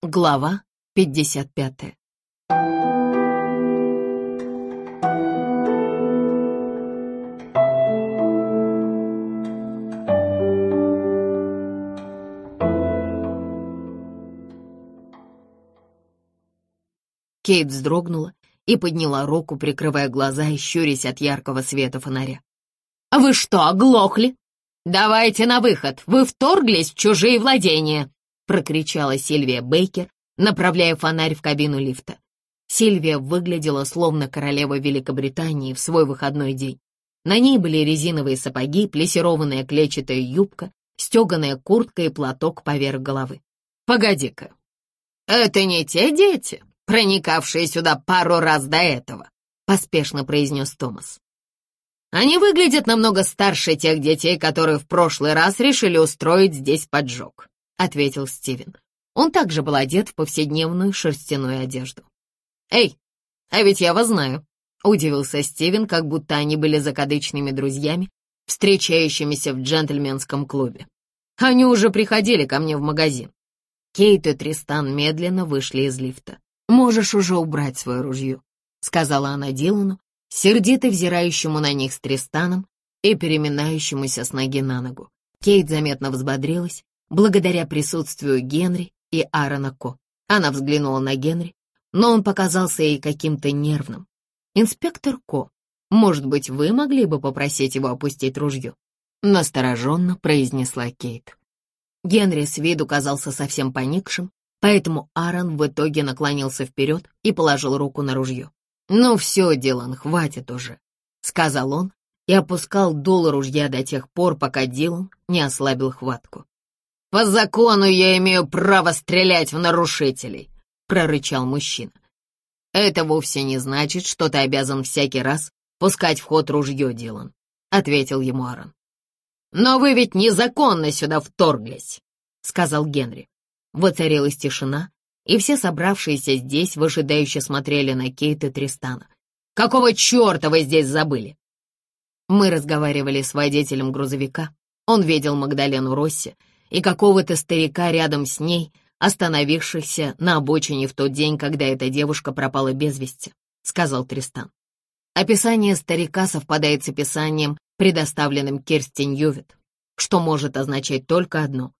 Глава 55 Кейт вздрогнула и подняла руку, прикрывая глаза и щурясь от яркого света фонаря. «А вы что, оглохли? Давайте на выход, вы вторглись в чужие владения!» Прокричала Сильвия Бейкер, направляя фонарь в кабину лифта. Сильвия выглядела словно королева Великобритании в свой выходной день. На ней были резиновые сапоги, плесированная клетчатая юбка, стеганая куртка и платок поверх головы. «Погоди-ка, это не те дети, проникавшие сюда пару раз до этого?» — поспешно произнес Томас. «Они выглядят намного старше тех детей, которые в прошлый раз решили устроить здесь поджог ответил Стивен. Он также был одет в повседневную шерстяную одежду. «Эй, а ведь я вас знаю», — удивился Стивен, как будто они были закадычными друзьями, встречающимися в джентльменском клубе. «Они уже приходили ко мне в магазин». Кейт и Тристан медленно вышли из лифта. «Можешь уже убрать свое ружье», — сказала она Дилану, сердито взирающему на них с Тристаном и переминающемуся с ноги на ногу. Кейт заметно взбодрилась, благодаря присутствию Генри и Аарона Ко. Она взглянула на Генри, но он показался ей каким-то нервным. «Инспектор Ко, может быть, вы могли бы попросить его опустить ружье?» Настороженно произнесла Кейт. Генри с виду казался совсем поникшим, поэтому Аарон в итоге наклонился вперед и положил руку на ружье. «Ну все, Дилан, хватит уже», — сказал он и опускал дуло ружья до тех пор, пока Дилан не ослабил хватку. «По закону я имею право стрелять в нарушителей», — прорычал мужчина. «Это вовсе не значит, что ты обязан всякий раз пускать в ход ружье, Дилан», — ответил ему Аарон. «Но вы ведь незаконно сюда вторглись», — сказал Генри. Воцарилась тишина, и все собравшиеся здесь выжидающе смотрели на Кейт и Тристана. «Какого черта вы здесь забыли?» Мы разговаривали с водителем грузовика. Он видел Магдалену Росси, и какого-то старика рядом с ней, остановившихся на обочине в тот день, когда эта девушка пропала без вести», — сказал Тристан. Описание старика совпадает с описанием, предоставленным Керстин Ювит, что может означать только одно.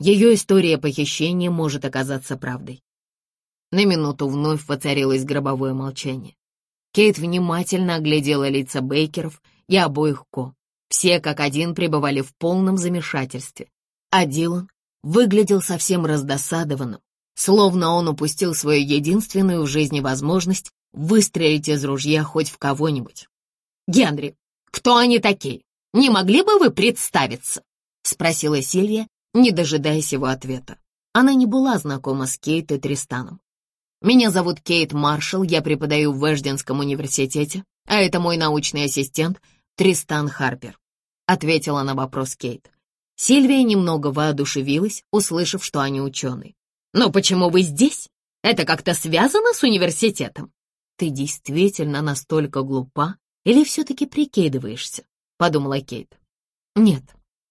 Ее история похищения может оказаться правдой. На минуту вновь воцарилось гробовое молчание. Кейт внимательно оглядела лица Бейкеров и обоих Ко. Все как один пребывали в полном замешательстве, а Дилан выглядел совсем раздосадованным, словно он упустил свою единственную в жизни возможность выстрелить из ружья хоть в кого-нибудь. «Генри, кто они такие? Не могли бы вы представиться?» — спросила Сильвия, не дожидаясь его ответа. Она не была знакома с Кейт и Тристаном. «Меня зовут Кейт Маршалл, я преподаю в Вежденском университете, а это мой научный ассистент Тристан Харпер», — ответила на вопрос Кейт. Сильвия немного воодушевилась, услышав, что они ученые. «Но почему вы здесь? Это как-то связано с университетом?» «Ты действительно настолько глупа или все-таки прикидываешься?» — подумала Кейт. «Нет,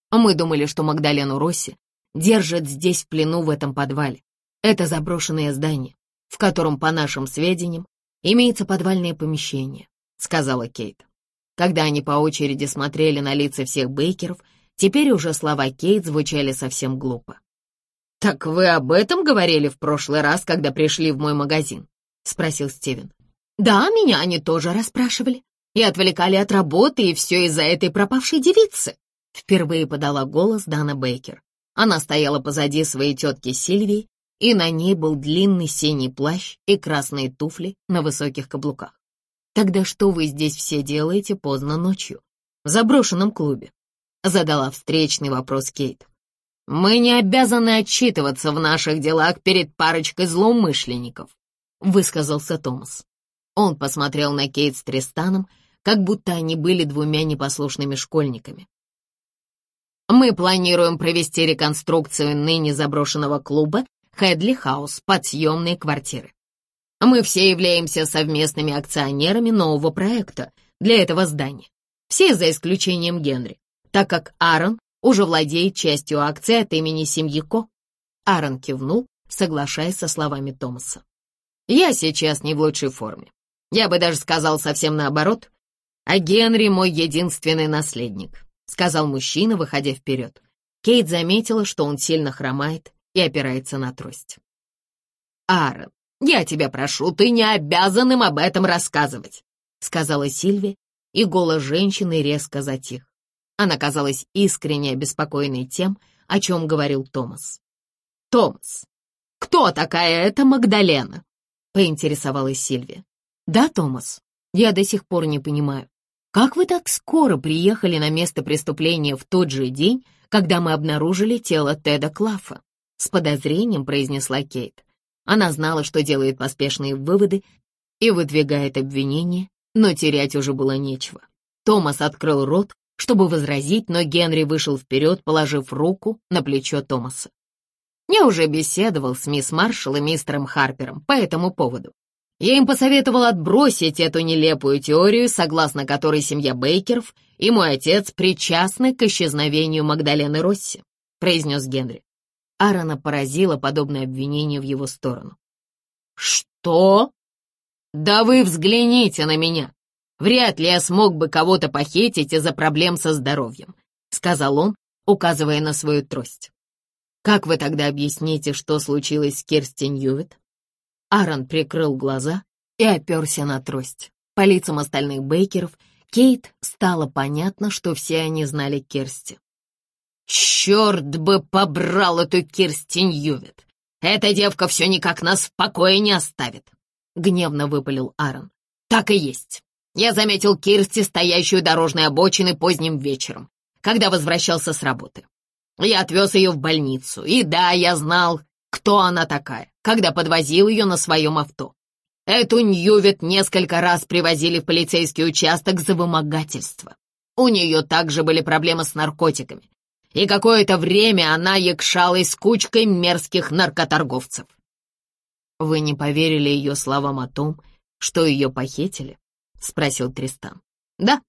мы думали, что Магдалену Росси держат здесь в плену в этом подвале. Это заброшенное здание, в котором, по нашим сведениям, имеется подвальное помещение», — сказала Кейт. Когда они по очереди смотрели на лица всех бейкеров — Теперь уже слова Кейт звучали совсем глупо. «Так вы об этом говорили в прошлый раз, когда пришли в мой магазин?» — спросил Стивен. «Да, меня они тоже расспрашивали. И отвлекали от работы, и все из-за этой пропавшей девицы». Впервые подала голос Дана Бейкер. Она стояла позади своей тетки Сильвии, и на ней был длинный синий плащ и красные туфли на высоких каблуках. «Тогда что вы здесь все делаете поздно ночью? В заброшенном клубе?» Задала встречный вопрос Кейт. «Мы не обязаны отчитываться в наших делах перед парочкой злоумышленников», — высказался Томас. Он посмотрел на Кейт с Тристаном, как будто они были двумя непослушными школьниками. «Мы планируем провести реконструкцию ныне заброшенного клуба Хэдли Хаус под съемные квартиры. Мы все являемся совместными акционерами нового проекта для этого здания. Все за исключением Генри так как Аарон уже владеет частью акций от имени семьи Ко. Аарон кивнул, соглашаясь со словами Томаса. «Я сейчас не в лучшей форме. Я бы даже сказал совсем наоборот. А Генри мой единственный наследник», — сказал мужчина, выходя вперед. Кейт заметила, что он сильно хромает и опирается на трость. «Аарон, я тебя прошу, ты не обязан им об этом рассказывать», — сказала Сильви, и голос женщины резко затих. Она казалась искренне обеспокоенной тем, о чем говорил Томас. «Томас, кто такая эта Магдалена?» — поинтересовалась Сильвия. «Да, Томас, я до сих пор не понимаю, как вы так скоро приехали на место преступления в тот же день, когда мы обнаружили тело Теда Клаффа?» С подозрением произнесла Кейт. Она знала, что делает поспешные выводы и выдвигает обвинения, но терять уже было нечего. Томас открыл рот, чтобы возразить, но Генри вышел вперед, положив руку на плечо Томаса. Я уже беседовал с мисс Маршалл и мистером Харпером по этому поводу. Я им посоветовал отбросить эту нелепую теорию, согласно которой семья Бейкеров и мой отец причастны к исчезновению Магдалены Росси, произнес Генри. Аарона поразило подобное обвинение в его сторону. «Что? Да вы взгляните на меня! Вряд ли я смог бы кого-то похитить из-за проблем со здоровьем», сказал он, указывая на свою трость. «Как вы тогда объясните, что случилось с Кирстин Ювит?» Аарон прикрыл глаза и оперся на трость. По лицам остальных Бейкеров Кейт стало понятно, что все они знали Керсти. «Черт бы побрал эту Кирстин Ювит! Эта девка все никак нас в покое не оставит!» — гневно выпалил Аарон. «Так и есть. Я заметил Кирсти, стоящую дорожной обочины поздним вечером, когда возвращался с работы. Я отвез ее в больницу, и да, я знал, кто она такая, когда подвозил ее на своем авто. Эту Ньювит несколько раз привозили в полицейский участок за вымогательство. У нее также были проблемы с наркотиками, и какое-то время она якшалась с кучкой мерзких наркоторговцев. «Вы не поверили ее словам о том, что ее похитили?» — спросил Тристан. «Да,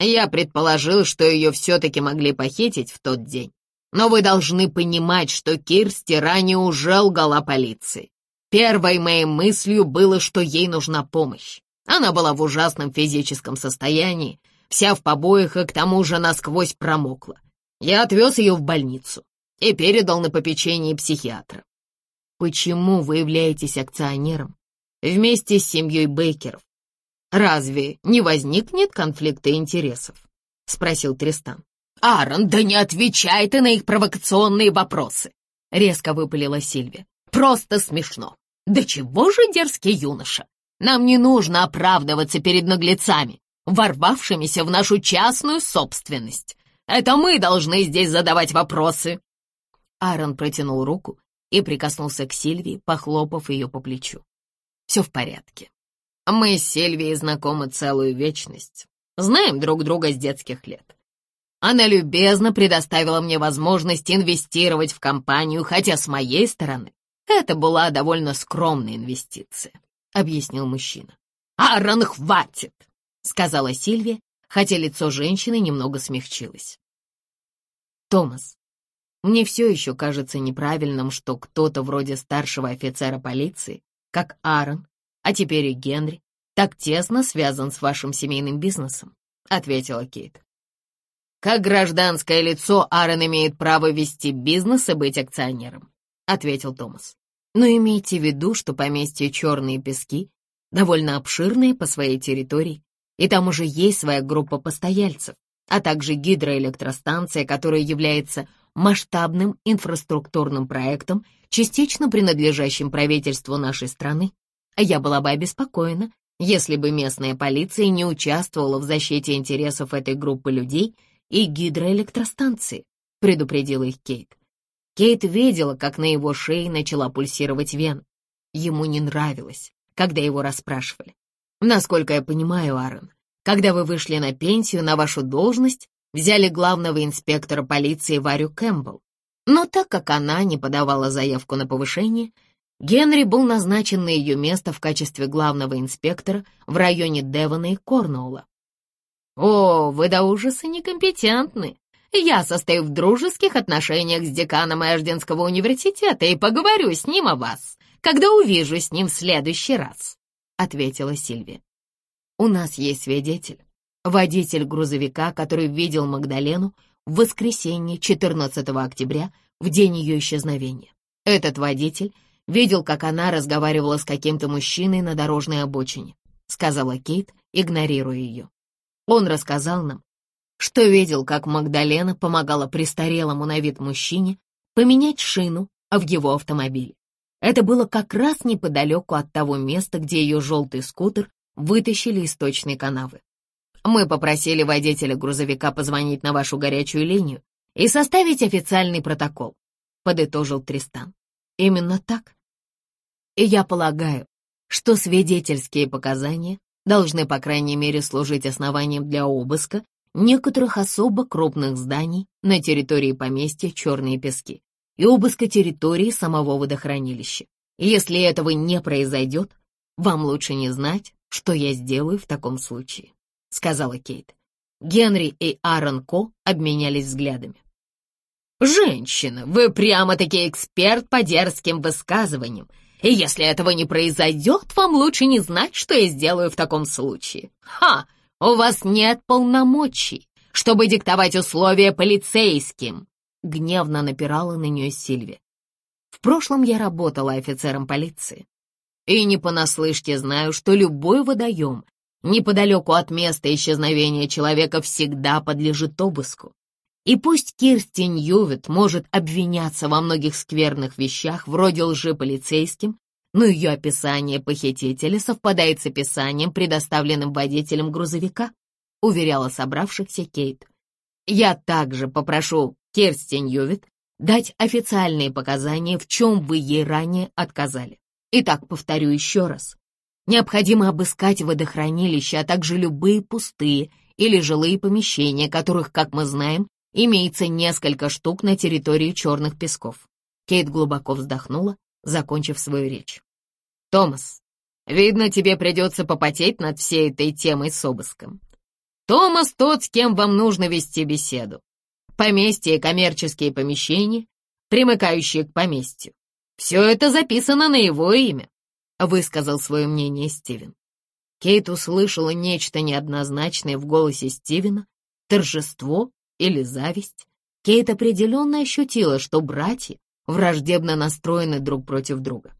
я предположил, что ее все-таки могли похитить в тот день. Но вы должны понимать, что Кирсти ранее уже лгала полиции. Первой моей мыслью было, что ей нужна помощь. Она была в ужасном физическом состоянии, вся в побоях и к тому же насквозь промокла. Я отвез ее в больницу и передал на попечение психиатра. Почему вы являетесь акционером вместе с семьей Бейкеров? Разве не возникнет конфликта интересов? Спросил Тристан. Аарон, да не отвечай ты на их провокационные вопросы! Резко выпалила Сильвия. Просто смешно. Да чего же дерзкий юноша? Нам не нужно оправдываться перед наглецами, ворвавшимися в нашу частную собственность. Это мы должны здесь задавать вопросы!» Аарон протянул руку и прикоснулся к Сильвии, похлопав ее по плечу. «Все в порядке. Мы с Сильвией знакомы целую вечность. Знаем друг друга с детских лет. Она любезно предоставила мне возможность инвестировать в компанию, хотя с моей стороны это была довольно скромная инвестиция», — объяснил мужчина. «Аарон, хватит!» — сказала Сильвия, хотя лицо женщины немного смягчилось. «Томас, мне все еще кажется неправильным, что кто-то вроде старшего офицера полиции, как Аарон, а теперь и Генри, так тесно связан с вашим семейным бизнесом», — ответила Кейт. «Как гражданское лицо Аарон имеет право вести бизнес и быть акционером», — ответил Томас. «Но имейте в виду, что поместье «Черные пески» довольно обширное по своей территории и там уже есть своя группа постояльцев, а также гидроэлектростанция, которая является масштабным инфраструктурным проектом, частично принадлежащим правительству нашей страны. Я была бы обеспокоена, если бы местная полиция не участвовала в защите интересов этой группы людей и гидроэлектростанции, предупредила их Кейт. Кейт видела, как на его шее начала пульсировать вен. Ему не нравилось, когда его расспрашивали. Насколько я понимаю, Аарон, когда вы вышли на пенсию, на вашу должность взяли главного инспектора полиции Варю Кэмпбелл. Но так как она не подавала заявку на повышение, Генри был назначен на ее место в качестве главного инспектора в районе Девона и Корнуолла. «О, вы до ужаса некомпетентны. Я состою в дружеских отношениях с деканом Эжденского университета и поговорю с ним о вас, когда увижу с ним в следующий раз», — ответила Сильвия. «У нас есть свидетель, водитель грузовика, который видел Магдалену в воскресенье 14 октября, в день ее исчезновения. Этот водитель видел, как она разговаривала с каким-то мужчиной на дорожной обочине», — сказала Кейт, игнорируя ее. Он рассказал нам, что видел, как Магдалена помогала престарелому на вид мужчине поменять шину в его автомобиле. Это было как раз неподалеку от того места, где ее желтый скутер вытащили из точной канавы. Мы попросили водителя грузовика позвонить на вашу горячую линию и составить официальный протокол, подытожил Тристан. Именно так. И я полагаю, что свидетельские показания должны, по крайней мере, служить основанием для обыска некоторых особо крупных зданий на территории поместья «Черные пески» и обыска территории самого водохранилища. Если этого не произойдет, вам лучше не знать, что я сделаю в таком случае», — сказала Кейт. Генри и Аарон Ко обменялись взглядами. «Женщина, вы прямо-таки эксперт по дерзким высказываниям и если этого не произойдет, вам лучше не знать, что я сделаю в таком случае. Ха! У вас нет полномочий, чтобы диктовать условия полицейским!» Гневно напирала на нее Сильви. В прошлом я работала офицером полиции. И не понаслышке знаю, что любой водоем неподалеку от места исчезновения человека всегда подлежит обыску. И пусть Кирстин Ювит может обвиняться во многих скверных вещах, вроде лжи полицейским, но ее описание похитителя совпадает с описанием, предоставленным водителем грузовика, уверяла собравшихся Кейт. Я также попрошу Кирстин Ювит дать официальные показания, в чем вы ей ранее отказали. Итак, повторю еще раз. Необходимо обыскать водохранилища, а также любые пустые или жилые помещения, которых, как мы знаем, Имеется несколько штук на территории Черных песков. Кейт глубоко вздохнула, закончив свою речь. «Томас, видно, тебе придется попотеть над всей этой темой с обыском. Томас тот, с кем вам нужно вести беседу. Поместье и коммерческие помещения, примыкающие к поместью. Все это записано на его имя», — высказал свое мнение Стивен. Кейт услышала нечто неоднозначное в голосе Стивена, торжество или зависть, Кейт определенно ощутила, что братья враждебно настроены друг против друга.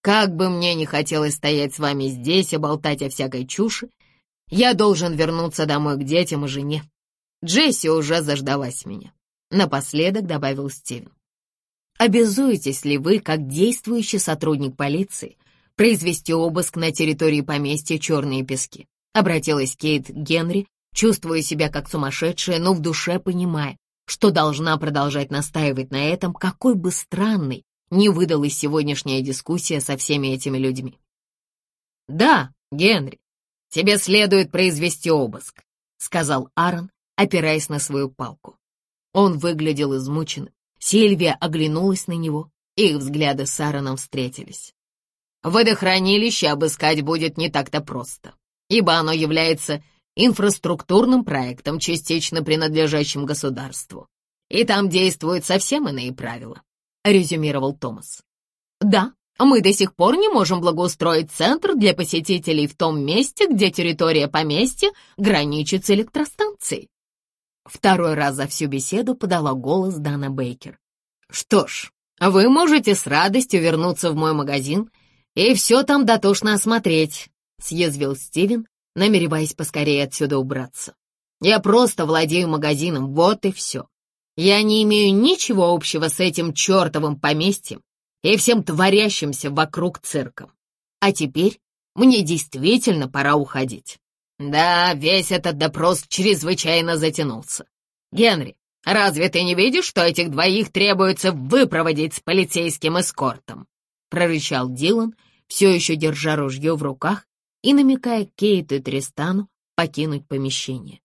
«Как бы мне не хотелось стоять с вами здесь и болтать о всякой чуши, я должен вернуться домой к детям и жене. Джесси уже заждалась меня», — напоследок добавил Стивен. «Обязуетесь ли вы, как действующий сотрудник полиции, произвести обыск на территории поместья «Черные пески»?» — обратилась Кейт к Генри, чувствуя себя как сумасшедшая, но в душе понимая, что должна продолжать настаивать на этом, какой бы странной не выдалась сегодняшняя дискуссия со всеми этими людьми. «Да, Генри, тебе следует произвести обыск», — сказал Аарон, опираясь на свою палку. Он выглядел измученным. Сильвия оглянулась на него, их взгляды с Аароном встретились. «Водохранилище обыскать будет не так-то просто, ибо оно является инфраструктурным проектом, частично принадлежащим государству. И там действуют совсем иные правила», — резюмировал Томас. «Да, мы до сих пор не можем благоустроить центр для посетителей в том месте, где территория поместья граничит с электростанцией». Второй раз за всю беседу подала голос Дана Бейкер. «Что ж, вы можете с радостью вернуться в мой магазин и все там дотошно осмотреть», — съязвил Стивен, намереваясь поскорее отсюда убраться. Я просто владею магазином, вот и все. Я не имею ничего общего с этим чертовым поместьем и всем творящимся вокруг цирком. А теперь мне действительно пора уходить. Да, весь этот допрос чрезвычайно затянулся. Генри, разве ты не видишь, что этих двоих требуется выпроводить с полицейским эскортом? Прорычал Дилан, все еще держа ружье в руках и намекая Кейт и Тристану покинуть помещение.